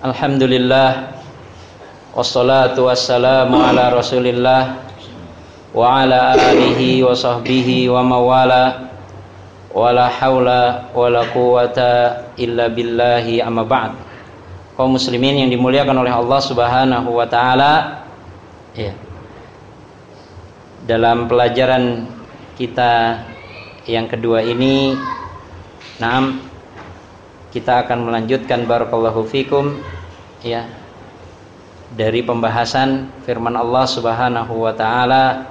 Alhamdulillah. Wassalatu wassalamu ala rasulillah Wa ala alihi wa sahbihi wa mawala Wa la hawla wa la quwata illa billahi amma ba'd. Kaum muslimin yang dimuliakan oleh Allah subhanahu wa ta'ala. Ya. Dalam pelajaran kita yang kedua ini Naam kita akan melanjutkan barakallahu fikum ya dari pembahasan firman Allah Subhanahu wa taala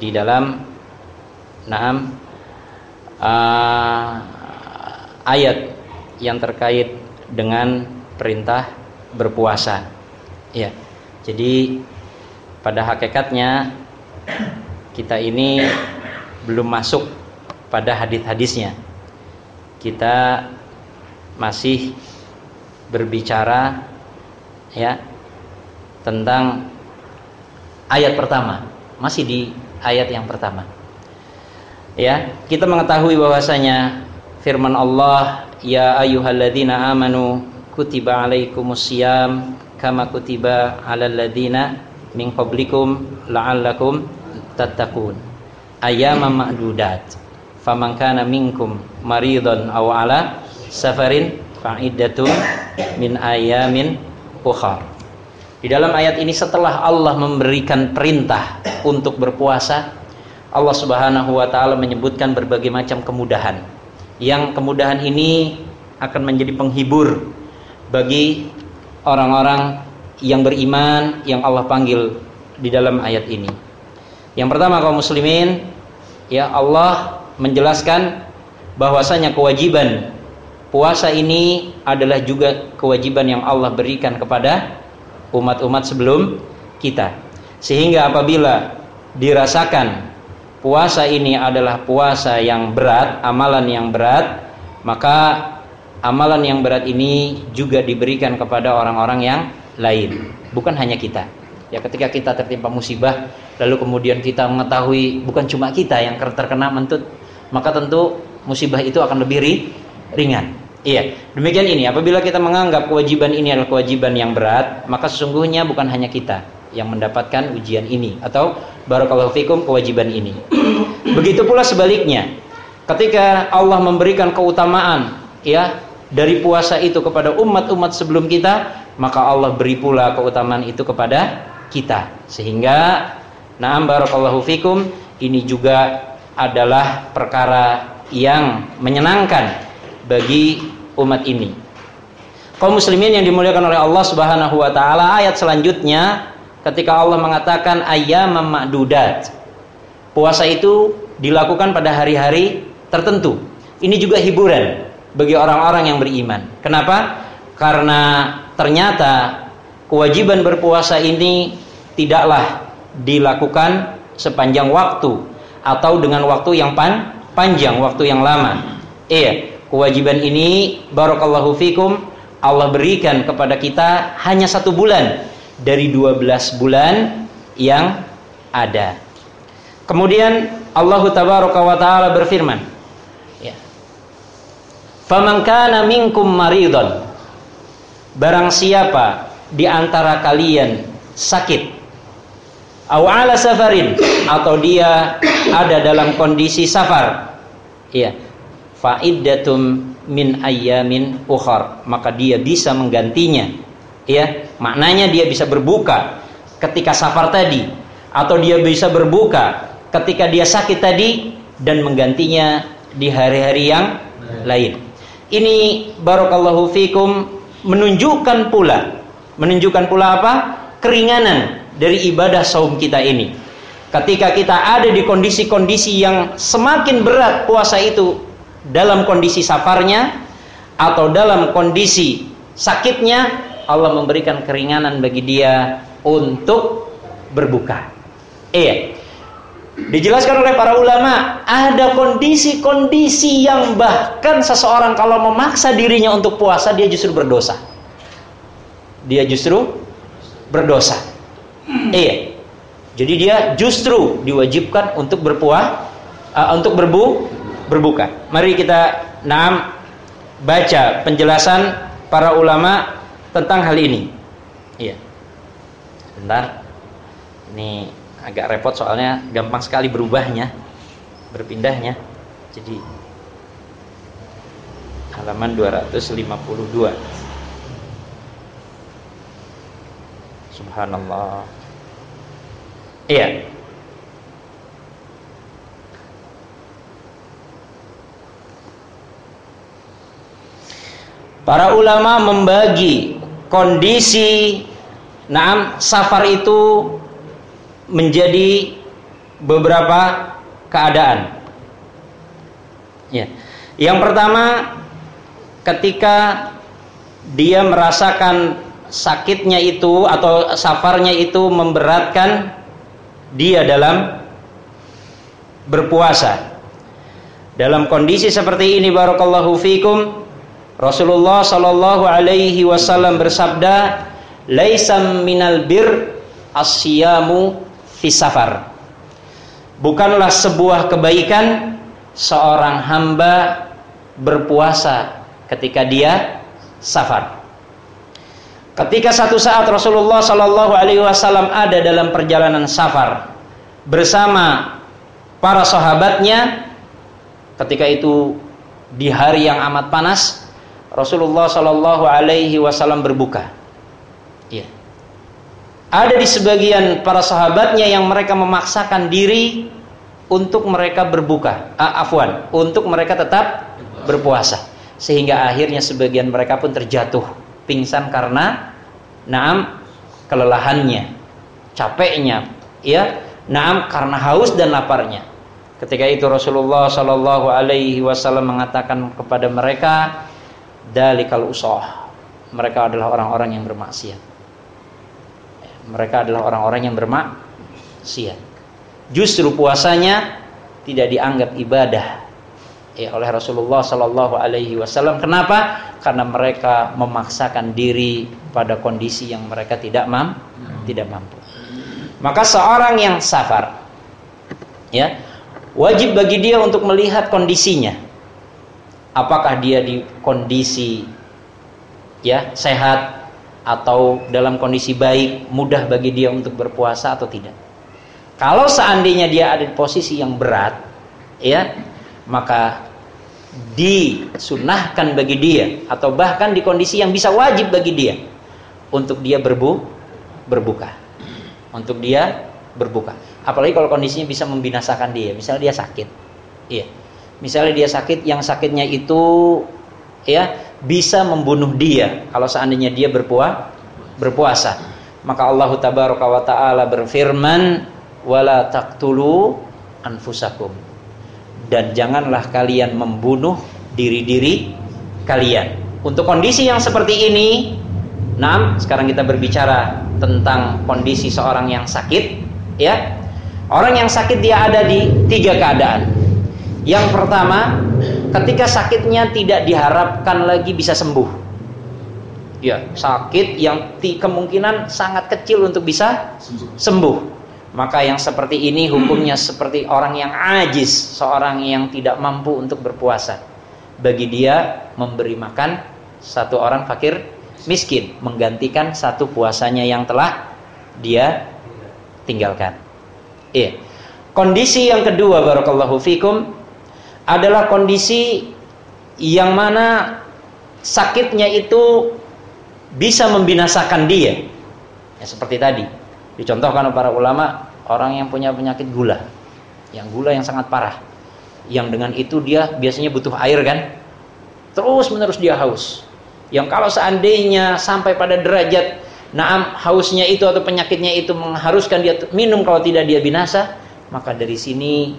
di dalam naam uh, ayat yang terkait dengan perintah berpuasa. Ya. Jadi pada hakikatnya kita ini belum masuk pada hadis-hadisnya. Kita masih berbicara ya tentang ayat pertama. Masih di ayat yang pertama. Ya kita mengetahui bahwasanya firman Allah ya ayyuhalladzina amanu kutiba alaikumusiyam kama kutiba alal ladzina min qablikum la'allakum tattaqun. Ayyaman ma'dudat faman kana minkum maridun aw ala safarin fa'iddatun min ayamin ukhar. Di dalam ayat ini setelah Allah memberikan perintah untuk berpuasa, Allah Subhanahu wa taala menyebutkan berbagai macam kemudahan. Yang kemudahan ini akan menjadi penghibur bagi orang-orang yang beriman yang Allah panggil di dalam ayat ini. Yang pertama kaum muslimin, ya Allah menjelaskan bahwasanya kewajiban puasa ini adalah juga kewajiban yang Allah berikan kepada umat-umat sebelum kita. Sehingga apabila dirasakan puasa ini adalah puasa yang berat, amalan yang berat, maka amalan yang berat ini juga diberikan kepada orang-orang yang lain, bukan hanya kita. Ya ketika kita tertimpa musibah, lalu kemudian kita mengetahui bukan cuma kita yang terkena mentut, maka tentu musibah itu akan lebih ringan. Iya, demikian ini. Apabila kita menganggap kewajiban ini adalah kewajiban yang berat, maka sesungguhnya bukan hanya kita yang mendapatkan ujian ini atau barakallahu fikum kewajiban ini. Begitu pula sebaliknya. Ketika Allah memberikan keutamaan ya dari puasa itu kepada umat-umat sebelum kita, maka Allah beri pula keutamaan itu kepada kita. Sehingga na'am barakallahu fikum ini juga adalah perkara yang menyenangkan bagi umat ini. Kaum muslimin yang dimuliakan oleh Allah Subhanahu wa taala, ayat selanjutnya ketika Allah mengatakan ayyamam ma'dudat. Puasa itu dilakukan pada hari-hari tertentu. Ini juga hiburan bagi orang-orang yang beriman. Kenapa? Karena ternyata kewajiban berpuasa ini tidaklah dilakukan sepanjang waktu atau dengan waktu yang pan panjang, waktu yang lama. Iya, Kewajiban ini barakallahu fikum Allah berikan kepada kita hanya satu bulan dari 12 bulan yang ada. Kemudian Allah tabaraka wa taala berfirman, ya. Faman kana minkum maridun Barang siapa di antara kalian sakit aw ala safarin atau dia ada dalam kondisi safar. Ya fa'iddatum min ayyamin ukhar. Maka dia bisa menggantinya. Ya maknanya dia bisa berbuka ketika safar tadi. Atau dia bisa berbuka ketika dia sakit tadi dan menggantinya di hari-hari yang lain. Ini barakallahu fikum menunjukkan pula. Menunjukkan pula apa? Keringanan dari ibadah saum kita ini. Ketika kita ada di kondisi-kondisi yang semakin berat puasa itu dalam kondisi safarnya atau dalam kondisi sakitnya Allah memberikan keringanan bagi dia untuk berbuka. Iya. Dijelaskan oleh para ulama, ada kondisi-kondisi yang bahkan seseorang kalau memaksa dirinya untuk puasa dia justru berdosa. Dia justru berdosa. Iya. Jadi dia justru diwajibkan untuk berpuasa uh, untuk berbu berbuka. Mari kita nam baca penjelasan para ulama tentang hal ini. Iya. Sebentar. Ini agak repot soalnya gampang sekali berubahnya, berpindahnya. Jadi halaman 252. Subhanallah. Iya. Para ulama membagi kondisi naam safar itu menjadi beberapa keadaan. Ya. Yang pertama ketika dia merasakan sakitnya itu atau safarnya itu memberatkan dia dalam berpuasa. Dalam kondisi seperti ini barakallahu fikum Rasulullah sallallahu alaihi wasallam bersabda, "Laisa minal bir asyamu fi safar." Bukanlah sebuah kebaikan seorang hamba berpuasa ketika dia safar. Ketika satu saat Rasulullah sallallahu alaihi wasallam ada dalam perjalanan safar bersama para sahabatnya ketika itu di hari yang amat panas Rasulullah Shallallahu Alaihi Wasallam berbuka. Ya. Ada di sebagian para sahabatnya yang mereka memaksakan diri untuk mereka berbuka, ah, afwan, untuk mereka tetap berpuasa, sehingga akhirnya sebagian mereka pun terjatuh, pingsan karena naam kelelahannya, capeknya, ya, naam karena haus dan laparnya. Ketika itu Rasulullah Shallallahu Alaihi Wasallam mengatakan kepada mereka, dalikal usah. Mereka adalah orang-orang yang bermaksiat. Mereka adalah orang-orang yang bermaksiat. Justru puasanya tidak dianggap ibadah ya oleh Rasulullah Sallallahu Alaihi Wasallam. Kenapa? Karena mereka memaksakan diri pada kondisi yang mereka tidak mampu tidak mampu. Maka seorang yang safar ya wajib bagi dia untuk melihat kondisinya apakah dia di kondisi ya sehat atau dalam kondisi baik mudah bagi dia untuk berpuasa atau tidak? Kalau seandainya dia ada di posisi yang berat ya maka disunahkan bagi dia atau bahkan di kondisi yang bisa wajib bagi dia untuk dia berbu berbuka. Untuk dia berbuka. Apalagi kalau kondisinya bisa membinasakan dia misalnya dia sakit iya misalnya dia sakit yang sakitnya itu ya bisa membunuh dia kalau seandainya dia berpuasa berpuasa. Maka Allah tabaraka wa taala berfirman wala taqtulu anfusakum. Dan janganlah kalian membunuh diri-diri kalian. Untuk kondisi yang seperti ini nah sekarang kita berbicara tentang kondisi seorang yang sakit ya. Orang yang sakit dia ada di tiga keadaan yang pertama, ketika sakitnya tidak diharapkan lagi bisa sembuh. Ya, sakit yang kemungkinan sangat kecil untuk bisa sembuh. Maka yang seperti ini hukumnya seperti orang yang ajis, seorang yang tidak mampu untuk berpuasa. Bagi dia memberi makan satu orang fakir miskin, menggantikan satu puasanya yang telah dia tinggalkan. Iya. Kondisi yang kedua barakallahu fikum adalah kondisi yang mana sakitnya itu bisa membinasakan dia. Ya, seperti tadi dicontohkan oleh para ulama orang yang punya penyakit gula, yang gula yang sangat parah, yang dengan itu dia biasanya butuh air kan, terus menerus dia haus. Yang kalau seandainya sampai pada derajat naam hausnya itu atau penyakitnya itu mengharuskan dia minum kalau tidak dia binasa, maka dari sini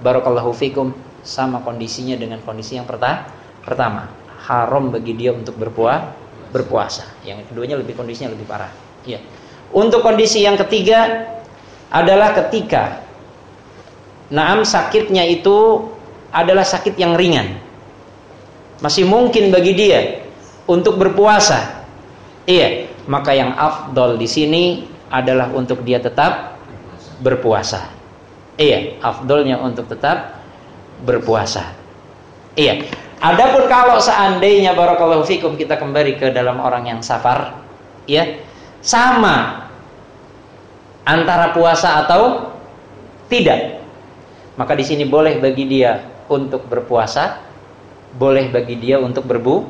barakallahu fikum sama kondisinya dengan kondisi yang pertama pertama. Haram bagi dia untuk berpuasa berpuasa. Yang keduanya lebih kondisinya lebih parah. Ya untuk kondisi yang ketiga adalah ketika naam sakitnya itu adalah sakit yang ringan. Masih mungkin bagi dia untuk berpuasa. Iya. Maka yang afdol di sini adalah untuk dia tetap berpuasa. Iya afdolnya untuk tetap berpuasa. Iya. Adapun kalau seandainya barakallahu fikum kita kembali ke dalam orang yang safar, ya, sama antara puasa atau tidak. Maka di sini boleh bagi dia untuk berpuasa, boleh bagi dia untuk berbu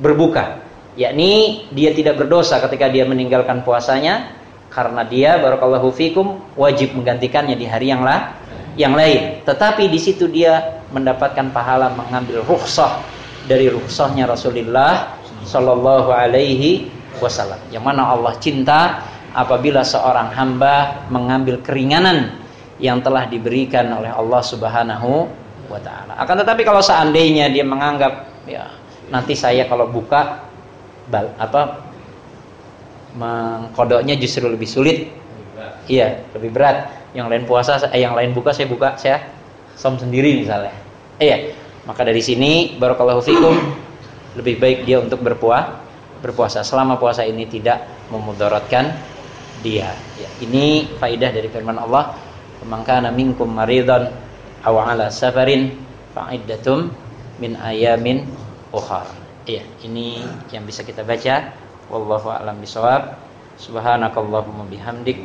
berbuka. Yakni dia tidak berdosa ketika dia meninggalkan puasanya karena dia barakallahu fikum wajib menggantikannya di hari yang lah yang lain. Tetapi di situ dia mendapatkan pahala mengambil rukhsah dari rukhsahnya Rasulullah sallallahu alaihi wasallam. Yang mana Allah cinta apabila seorang hamba mengambil keringanan yang telah diberikan oleh Allah Subhanahu wa taala. Akan tetapi kalau seandainya dia menganggap ya nanti saya kalau buka bal, apa mengkodoknya justru lebih sulit. Iya, lebih berat. Yang lain puasa, eh, yang lain buka saya buka, saya som sendiri misalnya. Iya. Maka dari sini barakallahu fikum lebih baik dia untuk berpuasa berpuasa selama puasa ini tidak memudaratkan dia. Ya, ini faidah dari firman Allah, "Man kana minkum maridan aw ala safarin fa'iddatum min ayamin ukhar." Iya, ini yang bisa kita baca wallahu a'lam bisawab subhanakallahumma bihamdik